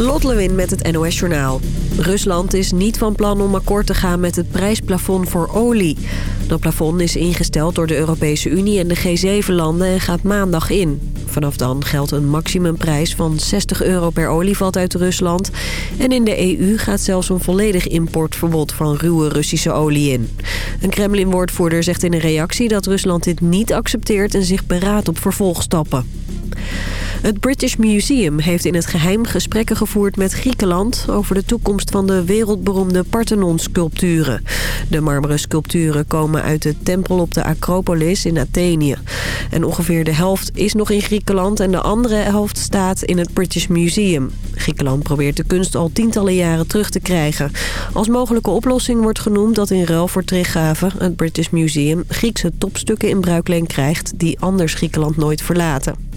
Lot Lewin met het NOS Journaal. Rusland is niet van plan om akkoord te gaan met het prijsplafond voor olie. Dat plafond is ingesteld door de Europese Unie en de G7-landen en gaat maandag in. Vanaf dan geldt een maximumprijs van 60 euro per olievat uit Rusland. En in de EU gaat zelfs een volledig importverbod van ruwe Russische olie in. Een Kremlin-woordvoerder zegt in een reactie dat Rusland dit niet accepteert en zich beraadt op vervolgstappen. Het British Museum heeft in het geheim gesprekken gevoerd met Griekenland... over de toekomst van de wereldberoemde Parthenon-sculpturen. De marmeren sculpturen komen uit de tempel op de Acropolis in Athene. En ongeveer de helft is nog in Griekenland en de andere helft staat in het British Museum. Griekenland probeert de kunst al tientallen jaren terug te krijgen. Als mogelijke oplossing wordt genoemd dat in ruil voor teruggave... het British Museum Griekse topstukken in bruikleen krijgt... die anders Griekenland nooit verlaten.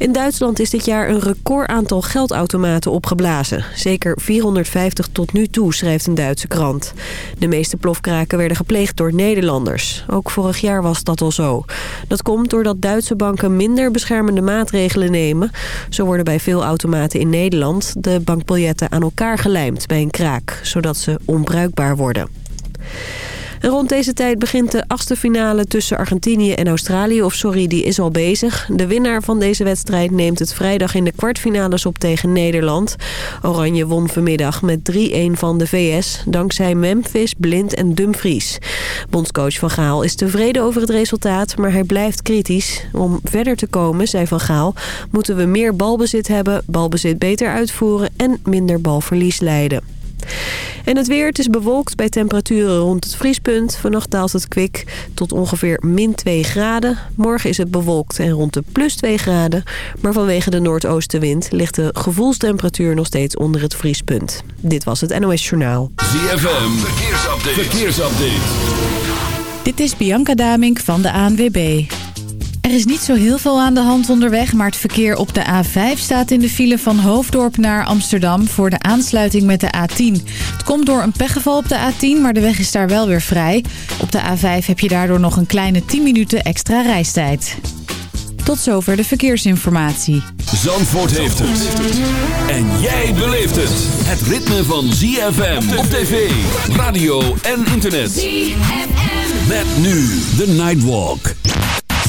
In Duitsland is dit jaar een record aantal geldautomaten opgeblazen. Zeker 450 tot nu toe, schrijft een Duitse krant. De meeste plofkraken werden gepleegd door Nederlanders. Ook vorig jaar was dat al zo. Dat komt doordat Duitse banken minder beschermende maatregelen nemen. Zo worden bij veel automaten in Nederland de bankbiljetten aan elkaar gelijmd bij een kraak, zodat ze onbruikbaar worden. Rond deze tijd begint de achtste finale tussen Argentinië en Australië. Of sorry, die is al bezig. De winnaar van deze wedstrijd neemt het vrijdag in de kwartfinales op tegen Nederland. Oranje won vanmiddag met 3-1 van de VS. Dankzij Memphis, Blind en Dumfries. Bondscoach Van Gaal is tevreden over het resultaat, maar hij blijft kritisch. Om verder te komen, zei Van Gaal, moeten we meer balbezit hebben, balbezit beter uitvoeren en minder balverlies leiden. En het weer, het is bewolkt bij temperaturen rond het vriespunt. Vannacht daalt het kwik tot ongeveer min 2 graden. Morgen is het bewolkt en rond de plus 2 graden. Maar vanwege de noordoostenwind ligt de gevoelstemperatuur nog steeds onder het vriespunt. Dit was het NOS Journaal. ZFM, verkeersupdate. verkeersupdate. Dit is Bianca Damink van de ANWB. Er is niet zo heel veel aan de hand onderweg, maar het verkeer op de A5 staat in de file van Hoofddorp naar Amsterdam voor de aansluiting met de A10. Het komt door een pechgeval op de A10, maar de weg is daar wel weer vrij. Op de A5 heb je daardoor nog een kleine 10 minuten extra reistijd. Tot zover de verkeersinformatie. Zandvoort heeft het. En jij beleeft het. Het ritme van ZFM op tv, radio en internet. ZFM. Met nu de Nightwalk.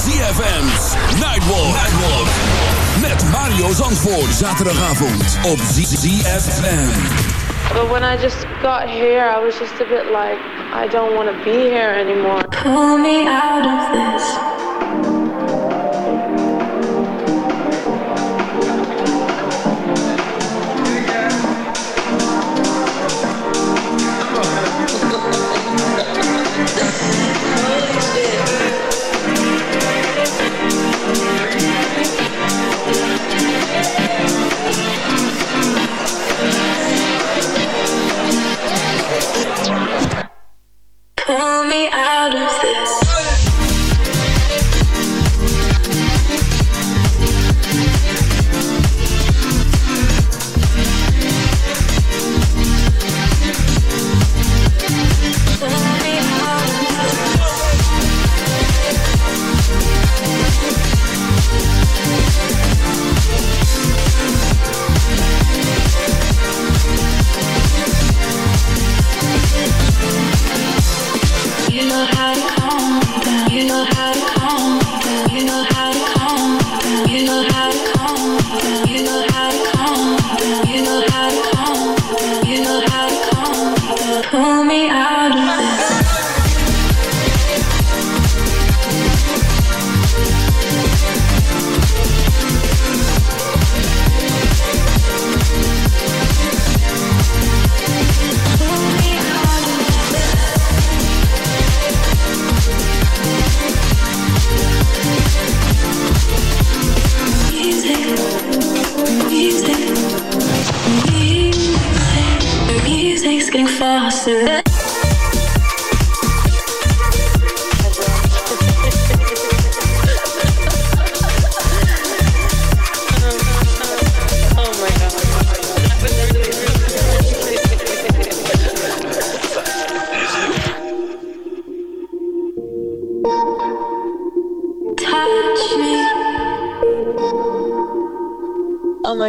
ZFM's Nightwalk. Nightwalk. Met Mario Zandvoort. Zaterdagavond op ZFM. But when I just got here, I was just a bit like, I don't want to be here anymore. Pull me out of this. Pull me out of this.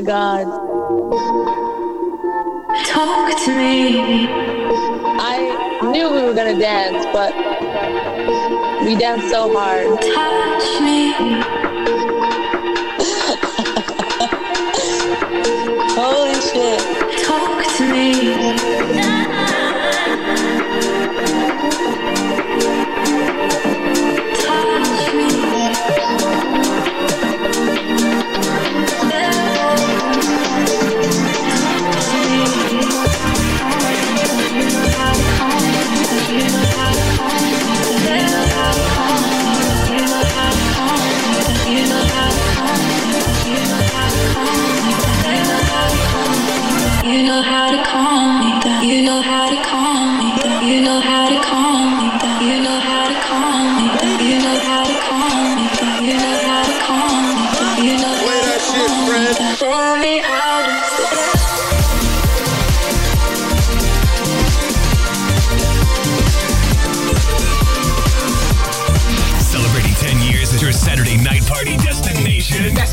My god. Talk to me. I knew we were gonna dance, but we danced so hard. Touch me. Holy shit. Talk to me.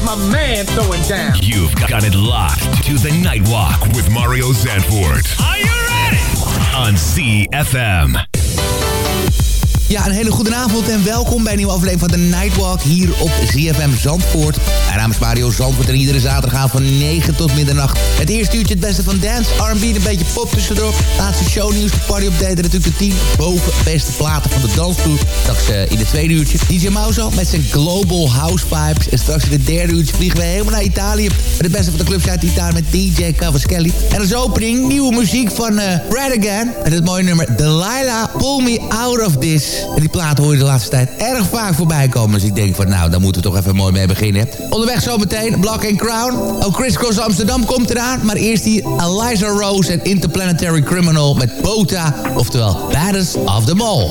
My man throwing down. You've got it locked to the Nightwalk with Mario Zandvoort. Are you ready? On CFM. Ja, een hele goede avond en welkom bij een nieuwe aflevering van de Nightwalk hier op ZFM Zandvoort. Mijn naam is Mario Zandvoort en iedere zaterdag van 9 tot middernacht. Het eerste uurtje het beste van dance, R&B, een beetje pop tussendoor. Laatste shownieuws, de party update natuurlijk de 10 boven beste platen van de dansvloer. Straks uh, in het tweede uurtje DJ Mauzo met zijn Global House Vibes. En straks in het derde uurtje vliegen we helemaal naar Italië. Met de beste van de clubs uit Italië met DJ Cavaschelli. En als opening nieuwe muziek van uh, Brad Again. Met het mooie nummer Delilah, Pull Me Out of This. En die plaat hoor je de laatste tijd erg vaak voorbij komen. Dus ik denk van nou, daar moeten we toch even mooi mee beginnen. Onderweg zometeen Black and Crown. Ook Chris Cross Amsterdam komt eraan. Maar eerst die Eliza Rose en Interplanetary Criminal met Bota. Oftewel, Baddest of them all.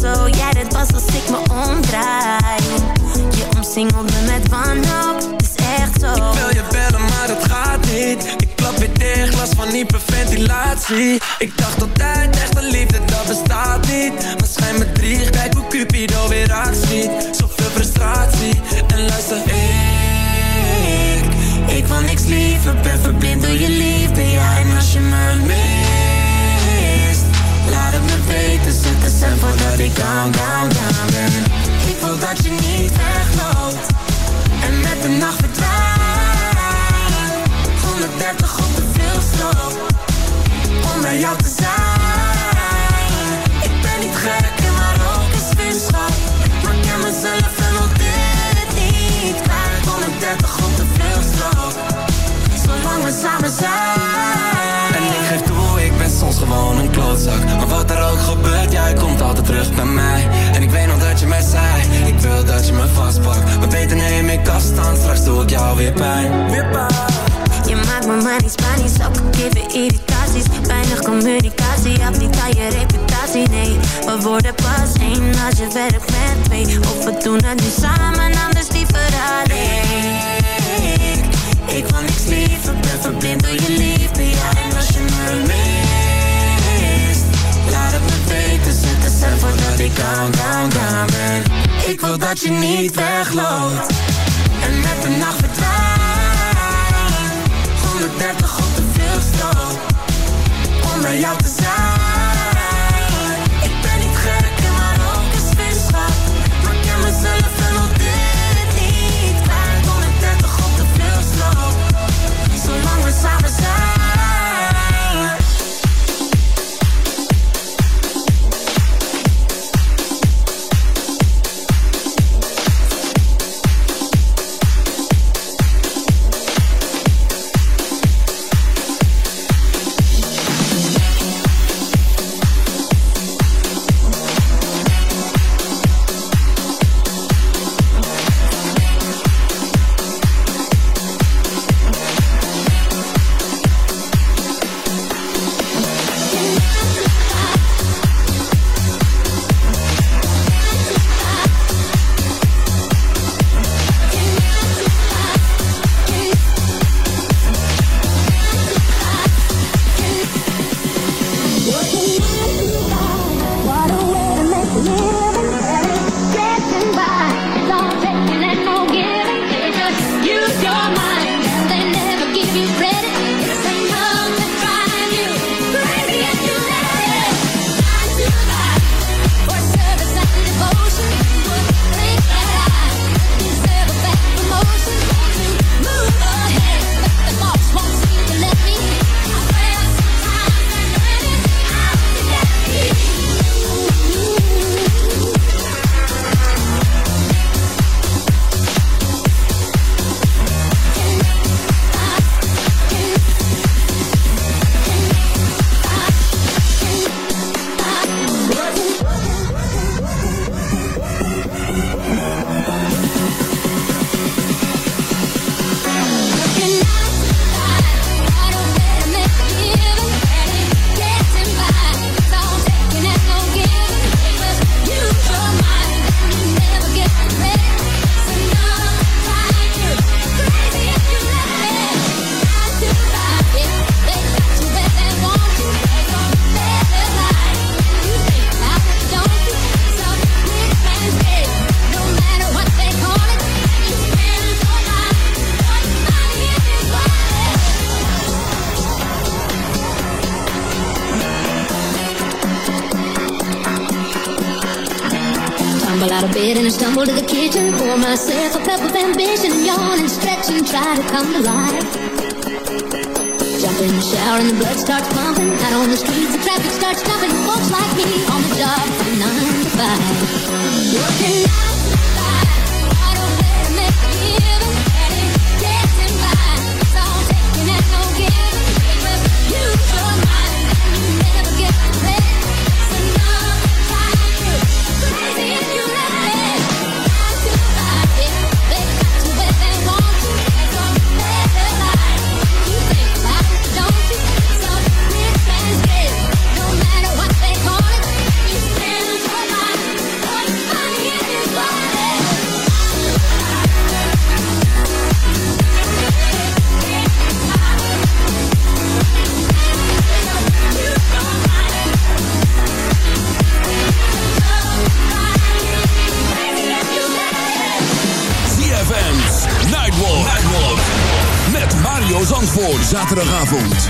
zo, jij dit was als ik me omdraai. Je omsingelde me met wanhoop, is echt zo. Ik wil je bellen, maar het gaat niet. Ik klap weer dicht, last van hyperventilatie. Ik dacht altijd, echte liefde, dat bestaat niet. Maar schijn me drie, kijk hoe Cupido weer actie Zoveel frustratie, en luister Ik, ik wil niks liever, ben verblind door je liefde Ja, en als je bed and I stumble to the kitchen. Pour myself a cup of ambition yawn and stretch and try to come to life. Jump in the shower and the blood starts pumping. Out on the streets, the traffic starts jumping. Folks like me on the job from nine to five. Working out. zaterdagavond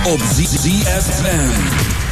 op ZFM.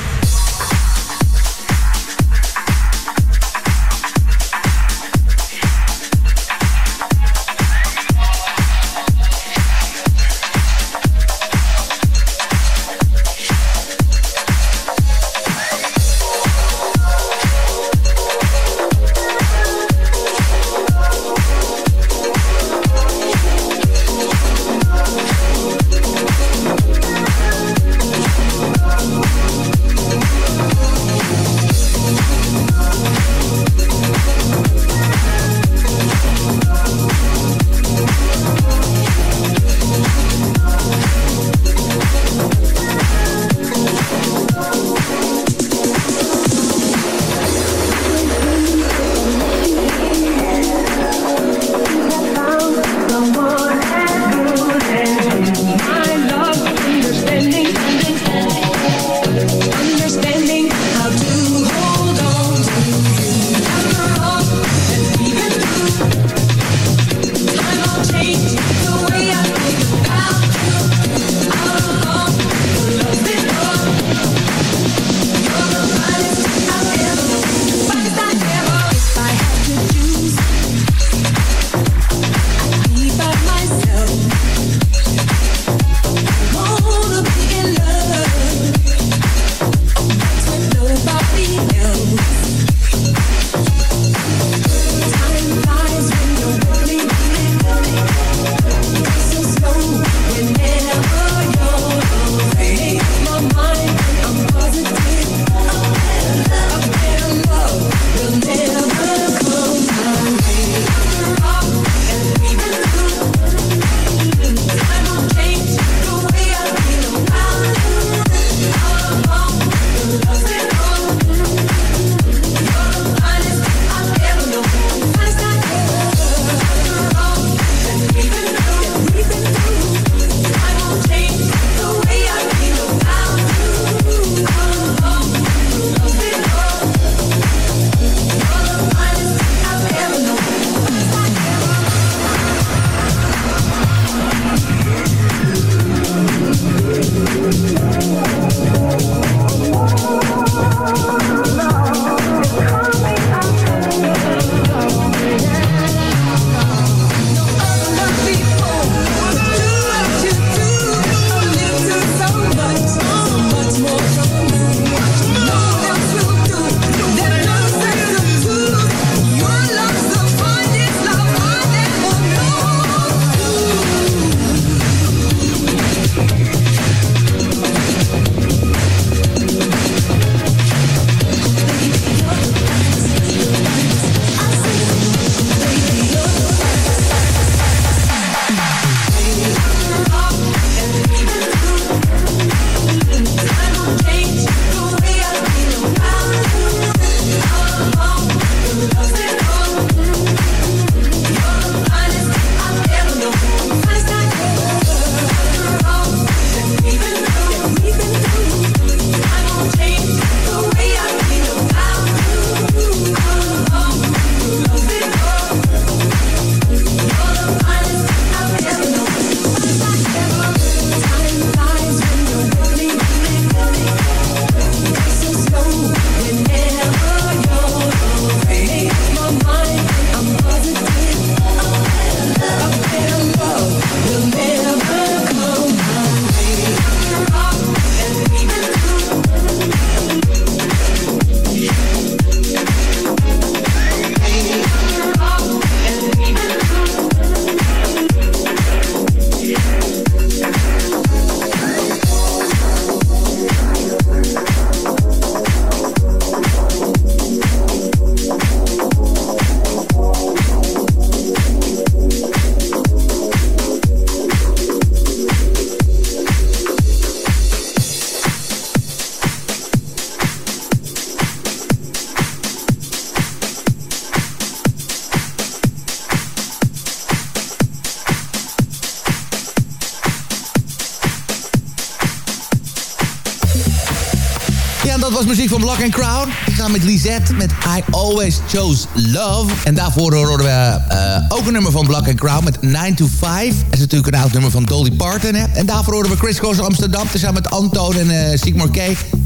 Was muziek van Black and Crown. Met Lisette met I Always Chose Love. En daarvoor hoorden we uh, ook een nummer van Black and Crown met 9 to 5. Dat is natuurlijk een oud nummer van Dolly Parton. Hè? En daarvoor hoorden we Chris Cross Amsterdam... samen met Anton en uh, Sigmar K.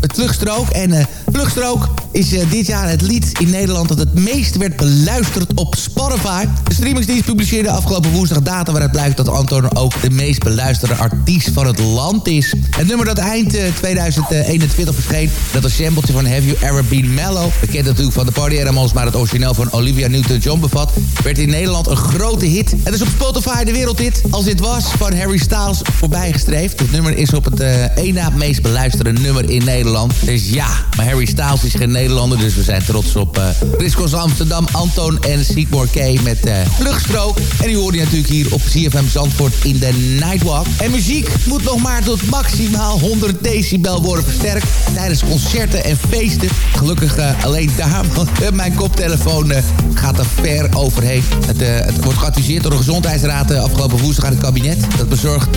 Het Vluchtstrook. En uh, Vluchtstrook is dit jaar het lied in Nederland... dat het meest werd beluisterd op Spotify. De streamingsdienst publiceerde afgelopen woensdag data... waaruit blijkt dat Anton ook de meest beluisterde artiest van het land is. Het nummer dat eind 2021 verscheen... dat een sampletje van Have You Ever Been Bekend natuurlijk van de Party Animals... maar het origineel van Olivia Newton-John bevat... werd in Nederland een grote hit. Het is op Spotify de wereldhit als dit was van Harry Styles voorbijgestreefd. Het nummer is op het uh, na meest beluisterde nummer in Nederland. Dus ja, maar Harry Styles is geen Nederlander... dus we zijn trots op uh, Amsterdam, Anton en Sigmore K met uh. En die hoorde je natuurlijk hier op CFM Zandvoort in de Nightwalk. En muziek moet nog maar tot maximaal 100 decibel worden versterkt... tijdens concerten en feesten. Gelukkig uh, alleen daar, want mijn koptelefoon uh, gaat er ver overheen. Het, wordt geadviseerd door de Gezondheidsraad afgelopen woensdag aan het kabinet... dat bezorgd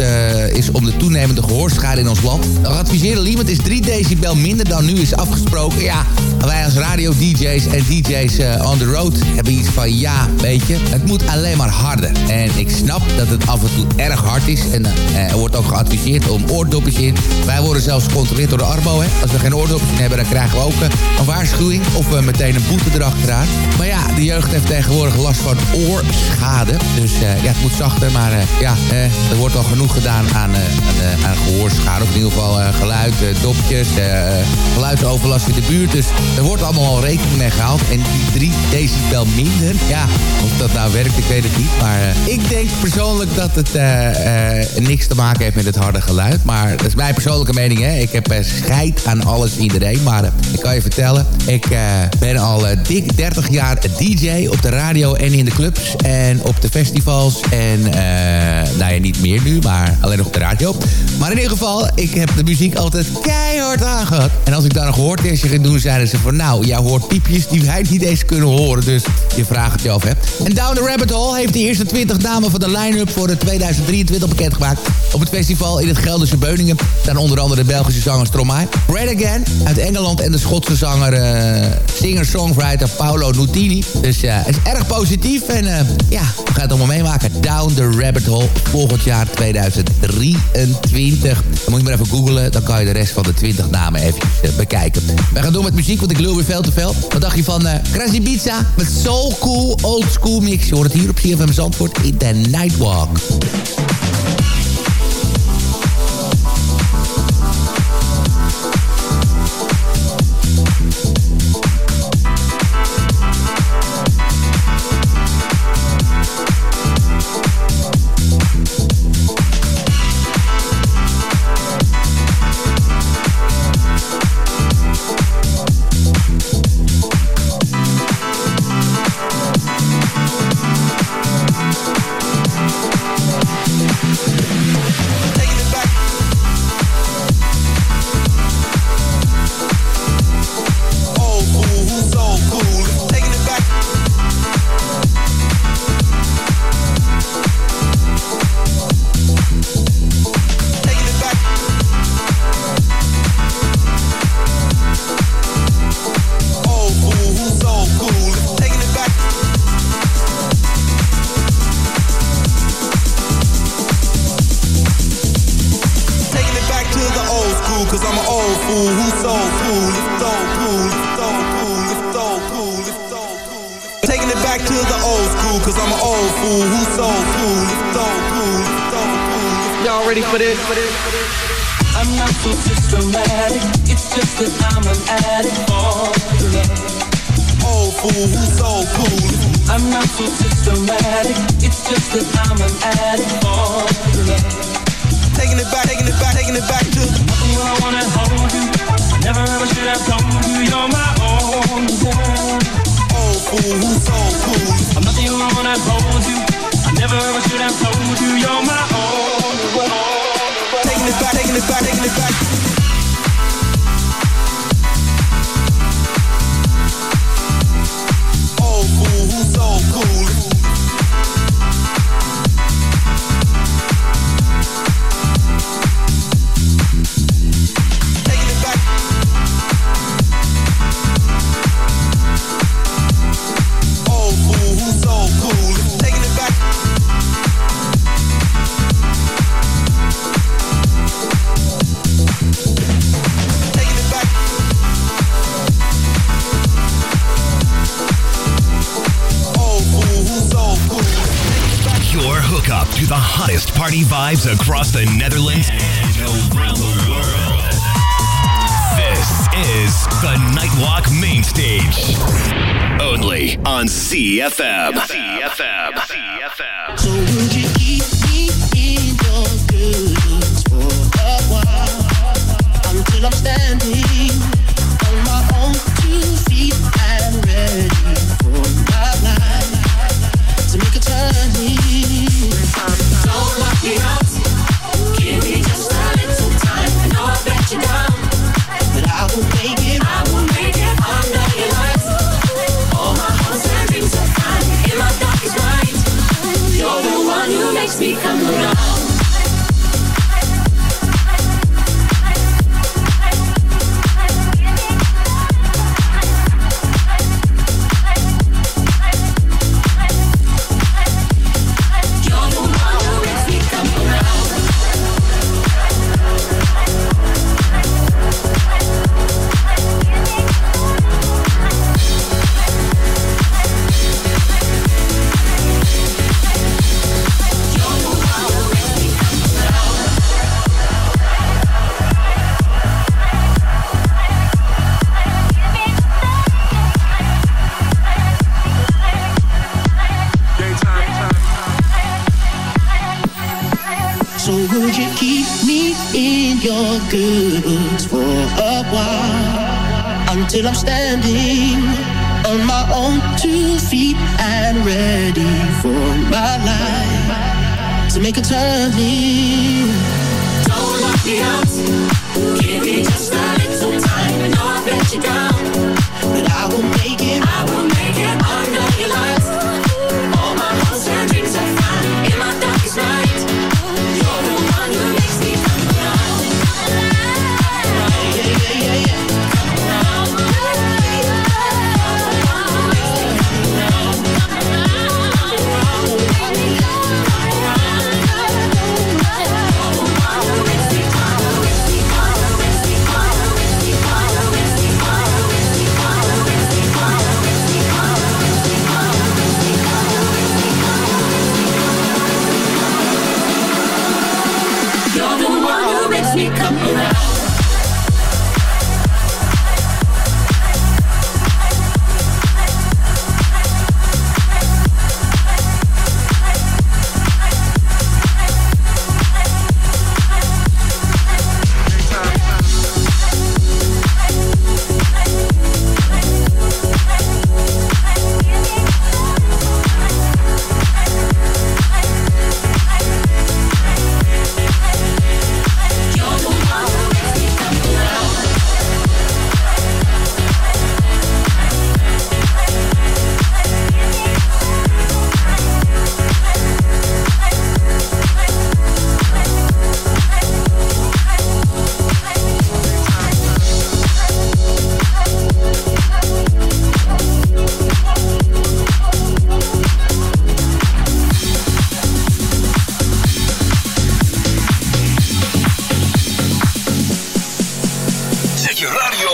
is om de toenemende gehoorschade in ons land. De geadviseerde limit is 3 decibel minder dan nu is afgesproken. Ja, wij als radio-dj's en dj's on the road hebben iets van... ja, weet je, het moet alleen maar harder. En ik snap dat het af en toe erg hard is. En er wordt ook geadviseerd om oordopjes in. Wij worden zelfs gecontroleerd door de Arbo. Hè. Als we geen oordopjes hebben, dan krijgen we ook een waarschuwing. Of we meteen een boete erachteraan. Maar ja, de jeugd heeft tegenwoordig last van oorschade. Dus uh, ja, het moet zachter. Maar uh, ja, er wordt al genoeg gedaan aan, aan, aan gehoorschade. Of in ieder geval geluid, dopjes, geluidsoverlast in de buurt. Dus er wordt allemaal al rekening mee gehaald. En die 3 decibel minder, ja, of dat nou werkt, ik weet het niet. Maar ik denk persoonlijk dat het niks te maken heeft met het harde geluid. Maar dat is mijn persoonlijke mening, hè. Ik heb scheid aan alles iedereen. Maar ik kan je vertellen, ik uh, ben al uh, dik 30 jaar DJ op de radio en in de clubs. En op de festivals. En uh, nou ja, niet meer nu, maar alleen nog op de radio. Maar in ieder geval, ik heb de muziek altijd keihard aangehad. En als ik daar een gehoortestje ging doen, zeiden ze van... nou, jij hoort piepjes die wij niet eens kunnen horen. Dus je vraagt het je af, hè. En Down the Rabbit Hole heeft de eerste 20 namen van de line-up voor de 2023 bekendgemaakt. Op het festival in het Gelderse Beuningen staan onder andere de Belgische zanger Stromae. Red Again uit Engeland en de Schotse zanger, singer-songwriter Paolo Nutini. Dus uh, is erg positief en uh, ja, we gaan het allemaal meemaken. Down the Rabbit Hole volgend jaar 2023. Dan moet je maar even googlen, dan kan je de rest van de 20 namen even bekijken. We gaan door met muziek, want ik lul weer veel te veel. Wat dacht je van uh, Pizza met Soul Cool Old School Mix? Je hoort het hier op CFM Zandvoort in The Nightwalk. The hottest party vibes across the Netherlands and around the world. This is the Nightwalk Main Stage. Only on CFM. CFM. CFM. So would you keep me in your good for a while until I'm standing your for a while until I'm standing on my own two feet and ready for my life to make a turning? Don't lock me out. Give me just a little time. I know I bet you down,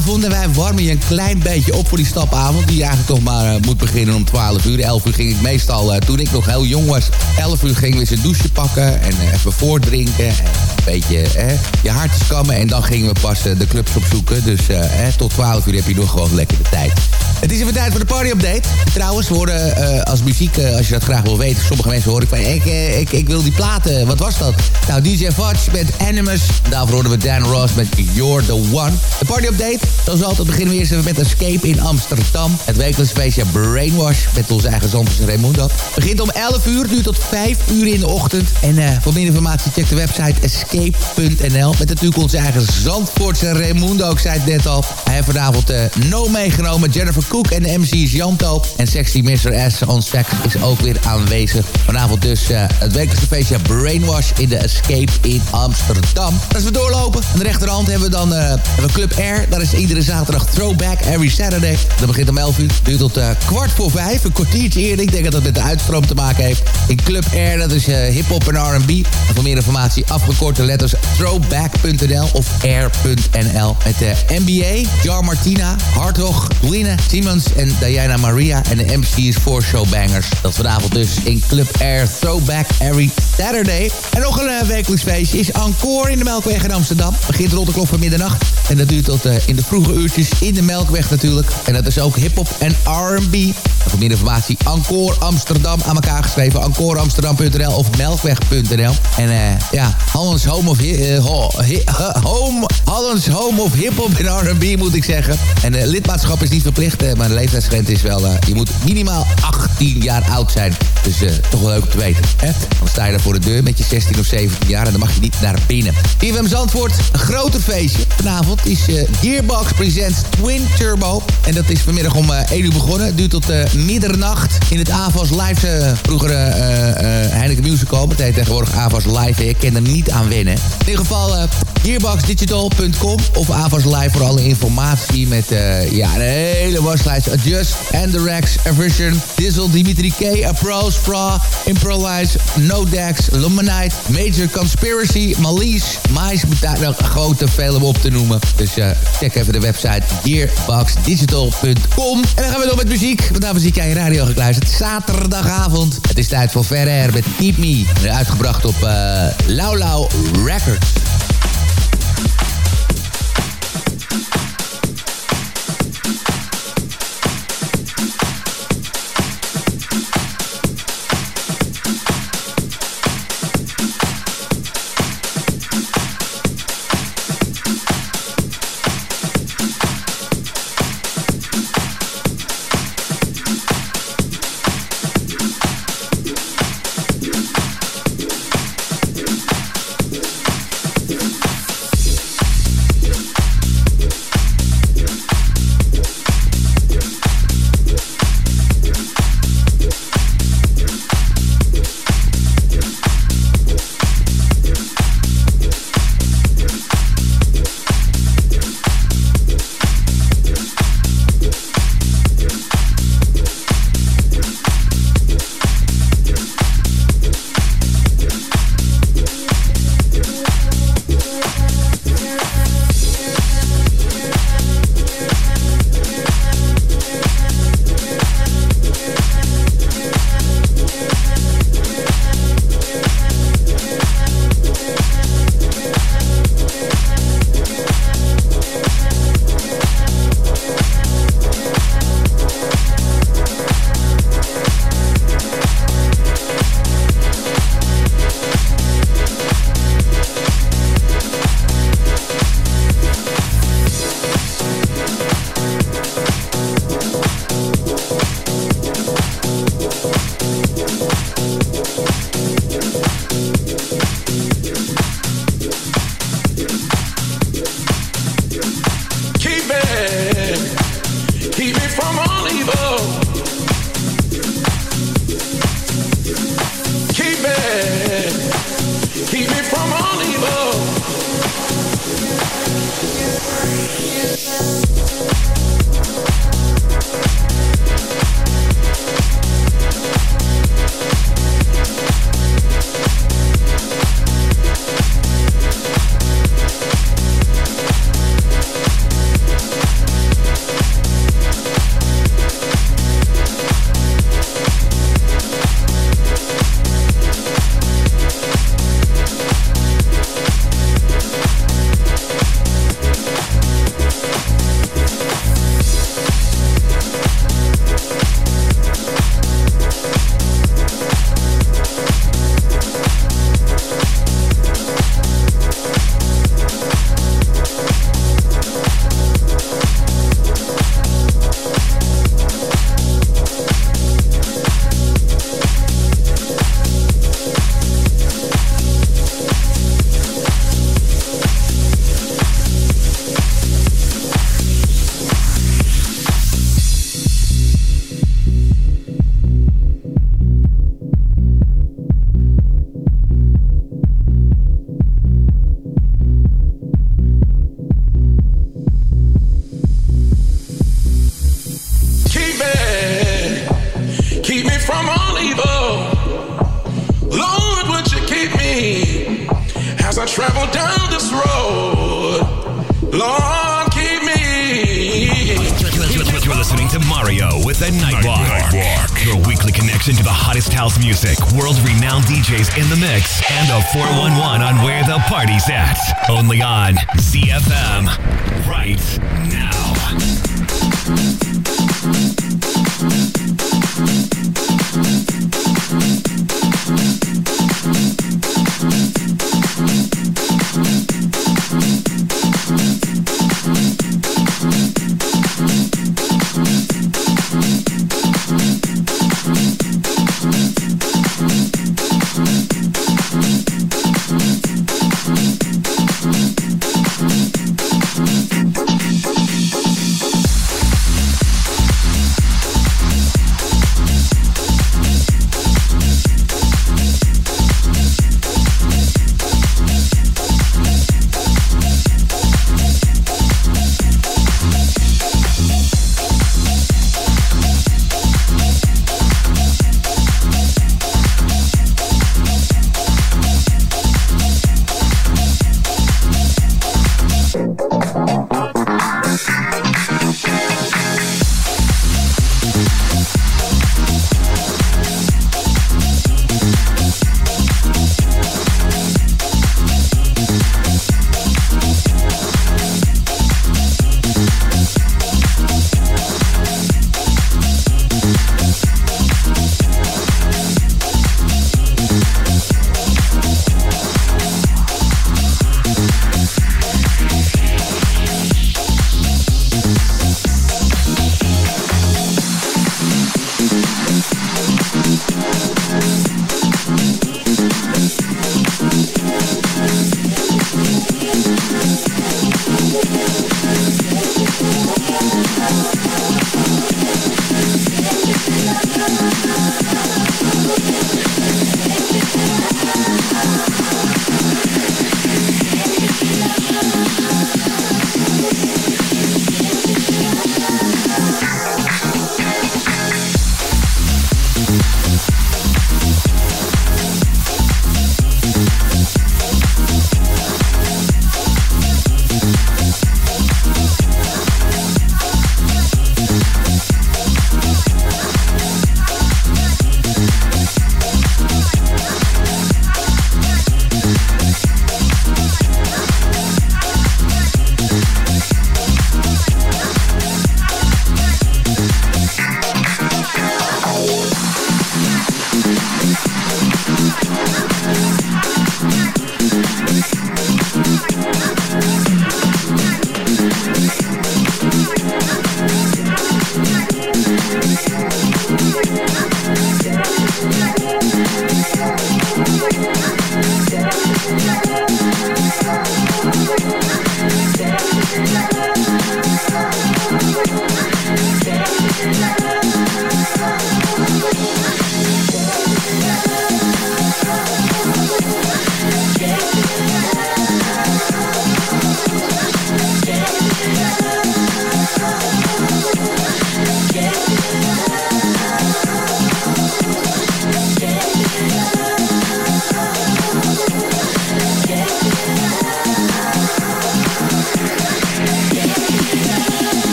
Stapavond. En wij warmen je een klein beetje op voor die stapavond. Die eigenlijk toch maar uh, moet beginnen om 12 uur. 11 uur ging ik meestal, uh, toen ik nog heel jong was... 11 uur gingen we eens een douche pakken en uh, even voordrinken. En een beetje je hartjes kammen. En dan gingen we pas de clubs opzoeken. Dus tot 12 uur heb je nog gewoon lekker de tijd. Het is even tijd voor de party-update. Trouwens, we horen als muziek, als je dat graag wil weten... sommige mensen horen van, ik, uh, ik, ik wil die platen. Wat was dat? Nou, DJ Fudge met Animus. Daarvoor horen we Dan Ross met You're the One. De party-update. Zoals altijd beginnen we eerst even met Escape in Amsterdam. Het wekelijks feestje Brainwash met onze eigen Zandvoortse Raimundo. Begint om 11 uur, nu tot 5 uur in de ochtend. En voor meer informatie check de website escape.nl. Met natuurlijk onze eigen Zandvoortse Raimundo. Ik zei het net al. Hij heeft vanavond No meegenomen. Jennifer Cook en de MC is Janto. En Sexy Mr. S on sax is ook weer aanwezig. Vanavond dus uh, het wekelijkse feestje Brainwash in de Escape in Amsterdam. Als we doorlopen, aan de rechterhand hebben we dan Club Air. Dat is iedere zaterdag Throwback Every Saturday. Dat begint om 11 uur, duurt tot uh, kwart voor vijf. Een kwartiertje eerder. Ik denk dat dat met de uitstroom te maken heeft. In Club Air, dat is hip-hop en R&B. En voor meer informatie afgekorte letters throwback.nl of air.nl. Met de NBA, Jar Martina, Hartog, Dwine, Simmons en Diana Maria. En de MC is voor Showbangers. Dat vanavond dus in Club Air Throwback Every Saturday. En nog een uh, wekelijks feestje is Encore in de Melkweg in Amsterdam. Begint rond de klok van middernacht. En dat duurt tot uh, in de vroege uurtjes in de Melkweg natuurlijk. En dat is ook hip-hop en R&B. Voor meer informatie Encore Amsterdam aan elkaar geschreven. EncoreAmsterdam.nl of Melkweg.nl. En uh, ja, Hollands Home of, ho, home, Hollands Home of Hip-hop en R&B moet ik zeggen. En lidmaatschap is niet verplicht, maar de leeftijdsgrens is wel... je moet minimaal 18 jaar oud zijn. Dus toch wel leuk om te weten. Hè? Dan sta je daar voor de deur met je 16 of 17 jaar en dan mag je niet naar binnen. IFM Zandvoort, een groter feestje. Vanavond is uh, Gearbox Presents Twin Turbo. En dat is vanmiddag om uh, 1 uur begonnen. Duurt tot uh, middernacht in het AVAS Live, vroeger Heineken Musical. Het heet tegenwoordig AVAS Live. Ik ken er niet aan winnen. In ieder geval gearboxdigital.com of AVAS Live voor alle informatie met ja, een hele waslijst. Adjust, Andrex, Aversion, Dizzle, Dimitri K, Fra, Improvise, No Dex, Luminite, Major Conspiracy, Malice, Mais, daar nog grote vele op te noemen. Dus check de website gearboxdigital.com. En dan gaan we door met muziek, want daar muziek aan je radio gekluisterd. Zaterdagavond. Het is tijd voor Ferrer met Keep Me. Uitgebracht op uh, Lau Lau Records.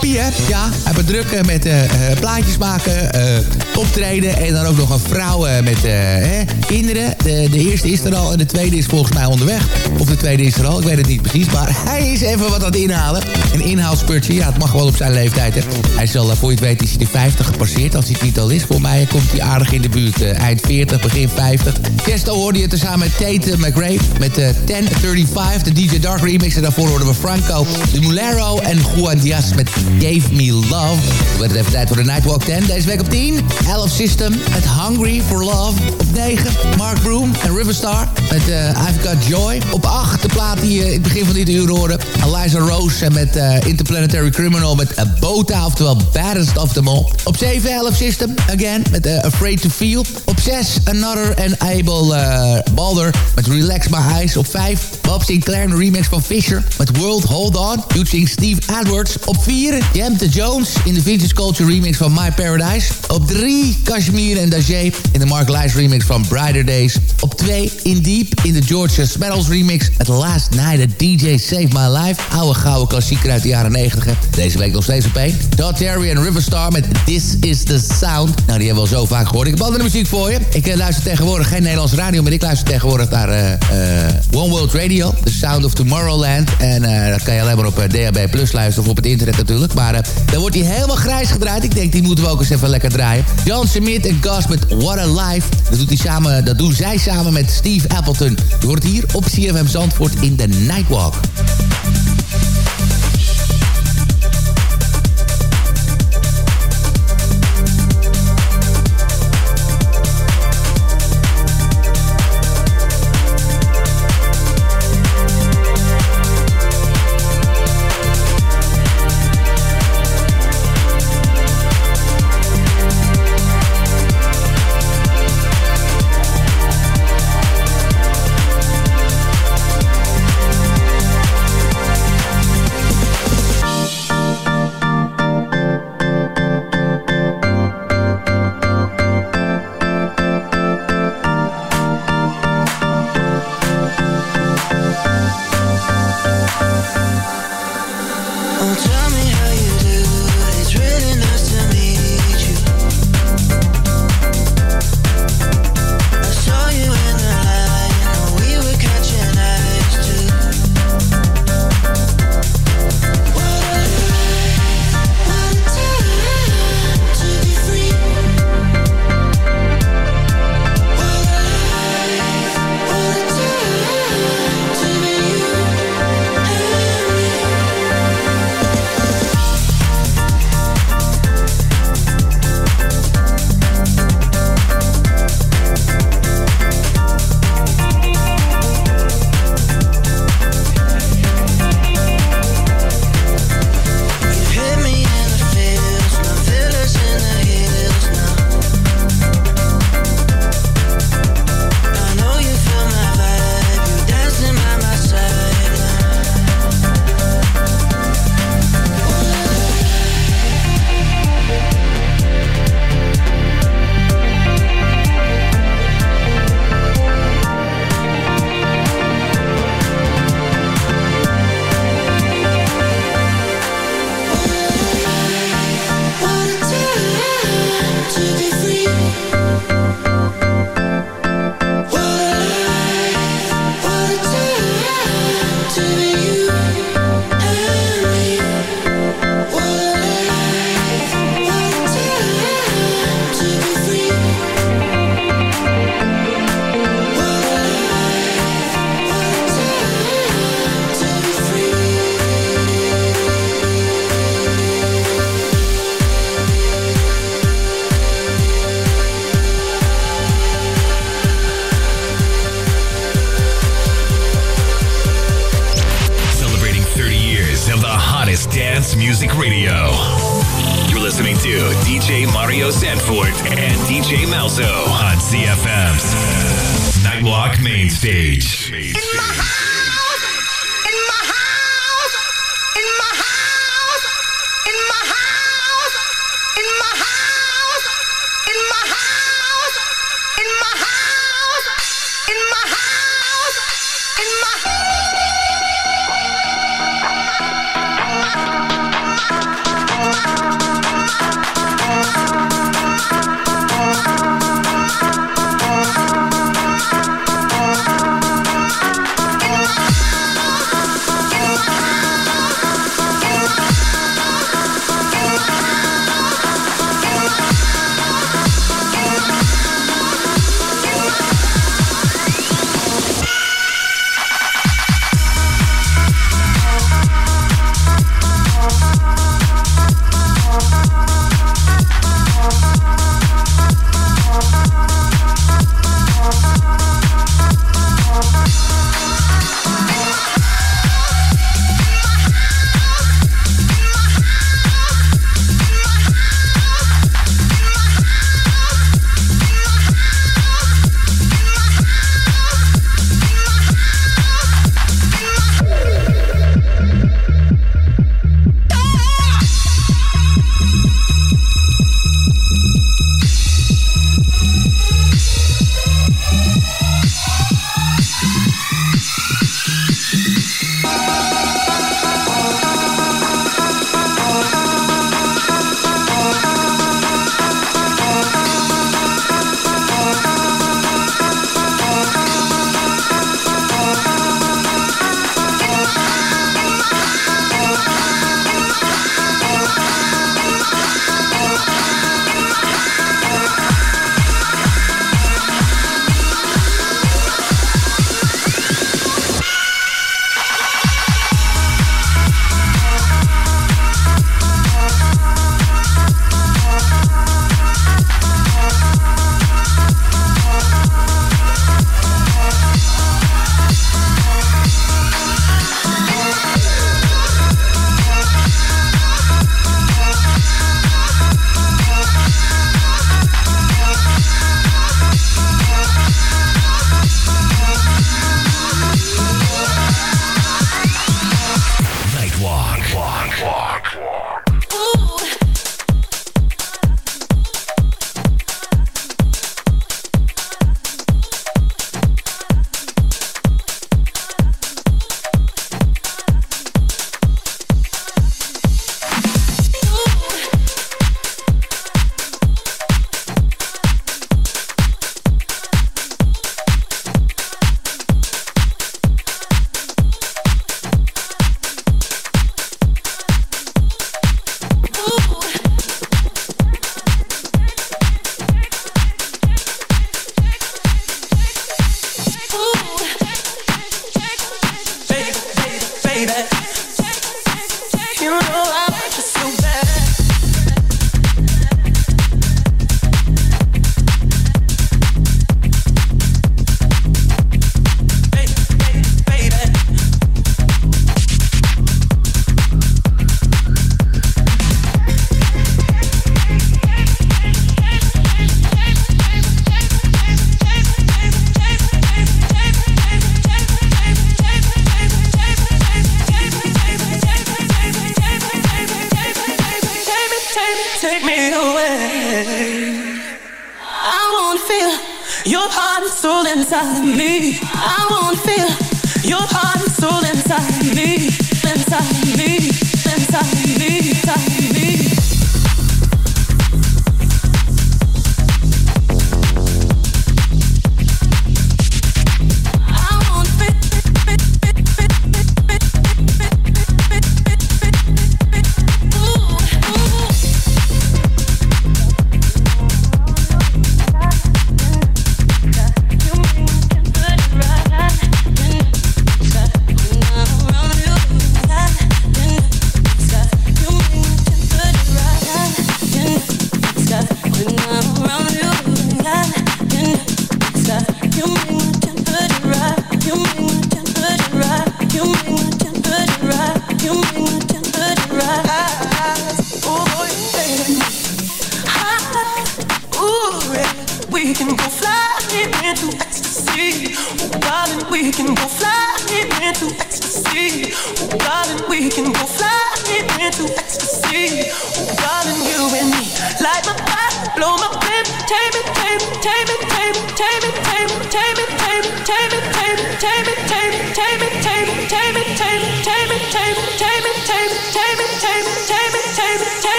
Tegenwoordig papi, hè? Ja, hij heeft druk eh, met eh, eh, plaatjes maken, eh, optreden... en dan ook nog een vrouw eh, met eh, hè, kinderen. De, de eerste is er al en de tweede is volgens mij onderweg. Of de tweede is er al, ik weet het niet precies. Maar hij is even wat aan het inhalen. Een inhaalspurtje, ja, het mag wel op zijn leeftijd, hè. Hij zal, eh, voor je het weet, is hij de 50 gepasseerd... als hij het niet al is. Voor mij komt hij aardig in de buurt. eind 40, begin 50. Tiesto hoorde je tezamen met Tate McRae... met eh 1035, de DJ Dark remix. En daarvoor hoorden we Franco de Mulero en Juan Diaz met Gave Me Love. Werd het even tijd voor de Nightwalk 10. Deze week op 10. 11 System met Hungry for Love. Op 9 Mark Broom en Riverstar met eh, I've Got Joy. Op 8 de plaat die je in het begin van dit uur hoorde. Eliza Rose met eh, Interplanetary Criminal met A Bota, oftewel Baddest of Them All. Op 7 11 System, again, met eh, Afraid to Feel. Op 6 Another and Able eh, Balder met Relax My Eyes. Op 5 Bob Sinclair, een remix van Fisher met World Hold On. Featuring Steve Edwards. Op 4 Jam the Jones in de Vintage Culture remix van My Paradise. Op 3 Kashmir en Dajé in de Mark Lies remix van Brighter Days. Op 2 In Deep in de George Smettles remix. At Last Night a DJ Save My Life. Oude gouden klassieker uit de jaren 90. hè. Deze week nog steeds op 1. Dot Terry en Riverstar met This Is The Sound. Nou, die hebben we al zo vaak gehoord. Ik heb andere muziek voor je. Ik eh, luister tegenwoordig geen Nederlandse radio, maar ik luister tegenwoordig naar eh, eh, One World Radio. The Sound of Tomorrowland. En eh, dat kan je alleen maar op eh, DHB Plus luisteren of op het internet natuurlijk. Maar eh, dan wordt hij helemaal grijs gedraaid. Ik denk, die moeten we ook eens even lekker draaien. John Smith en Gus met What a Life. Dat, doet samen, dat doen zij samen met Steve Appleton. Je hoort hier op CFM Zandvoort in de Nightwalk.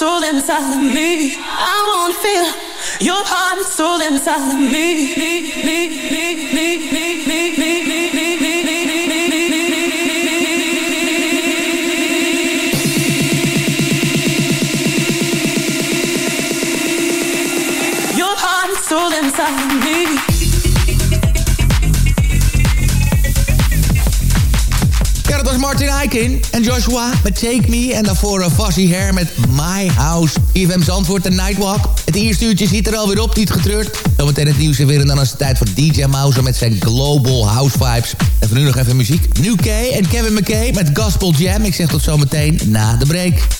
Soul inside of me. I wanna feel your heart and soul inside of me. me, me, me, me, me, Martin Eiken en Joshua met Take Me. En daarvoor uh, Fuzzy Hair met My House. IFM Zandvoort, de Nightwalk. Het eerste uurtje zit er alweer op, niet getreurd. Zometeen het nieuws en weer en dan is het tijd voor DJ Mouse met zijn Global House Vibes. En voor nu nog even muziek. New K en Kevin McKay met Gospel Jam. Ik zeg tot zometeen na de break.